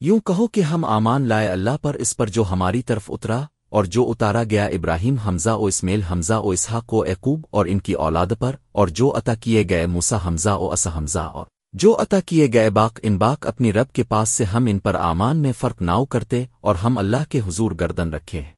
یوں کہو کہ ہم آمان لائے اللہ پر اس پر جو ہماری طرف اترا اور جو اتارا گیا ابراہیم حمزہ و اسمیل حمزہ و اسحاق و عقوب اور ان کی اولاد پر اور جو عطا کیے گئے موسا حمزہ و اس حمزہ اور جو عطا کیے گئے باق ان باق اپنی رب کے پاس سے ہم ان پر آمان میں فرق ناؤ کرتے اور ہم اللہ کے حضور گردن رکھے۔ ہیں